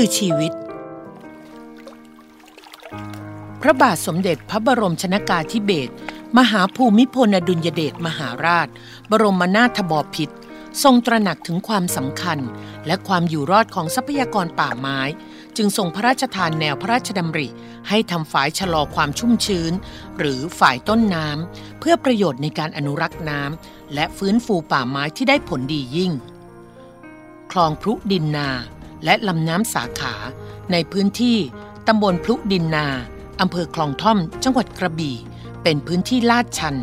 คือชีวิต พระบาทสมเด็จพระบรมชนากาธิเบศรมหาภูมิพลอดุลยเดชมหาราช บรมนาถบพิตรทรงตระหนักถึงความสำคัญ และความอยู่รอดของทรัพยากรป่าไม้ จึงทรงพระราชทานแนวพระราชดำริ ให้ทำฝายชะลอความชุ่มชื้น หรือฝายต้นน้ำเพื่อประโยชน์ในการอนุรักษ์น้ำและฟื้นฟูป่าไม้ที่ได้ผลดียิ่ง คลองพลุดินนา และลำน้ำสาขา ในพื้นที่ตำบลพลุดินนาอำเภอคลองท่อม จังหวัดกระบี่ เป็นพื้นที่ลาดชัน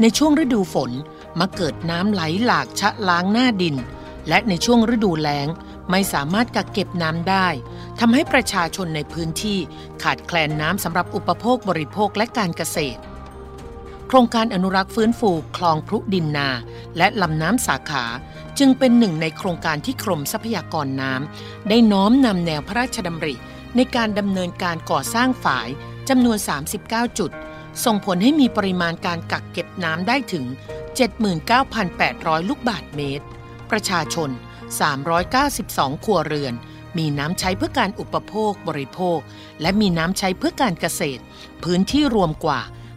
ในช่วงฤดูฝนมาเกิดน้ำไหลหลากชะล้างหน้าดิน และในช่วงฤดูแล้งไม่สามารถกักเก็บน้ำได้ทำให้ประชาชนในพื้นที่ขาดแคลนน้ำสำหรับอุปโภคบริโภคและการเกษตร โครงการอนุรักษ์ฟื้นฟูคลองพรุดินนา และลำน้ำสาขา จึงเป็นหนึ่งในโครงการที่กรมทรัพยากรน้ำได้น้อมนำแนวพระราชดำริ ในการดำเนินการก่อสร้างฝายจำนวน 39 จุด ส่งผลให้มีปริมาณการกักเก็บน้ำได้ถึง 79,800 ลูกบาทเมตร ประชาชน 392 ครัวเรือนมีน้ำใช้เพื่อการอุปโภคบริโภค และมีน้ำใช้เพื่อการเกษตร พื้นที่รวมกว่า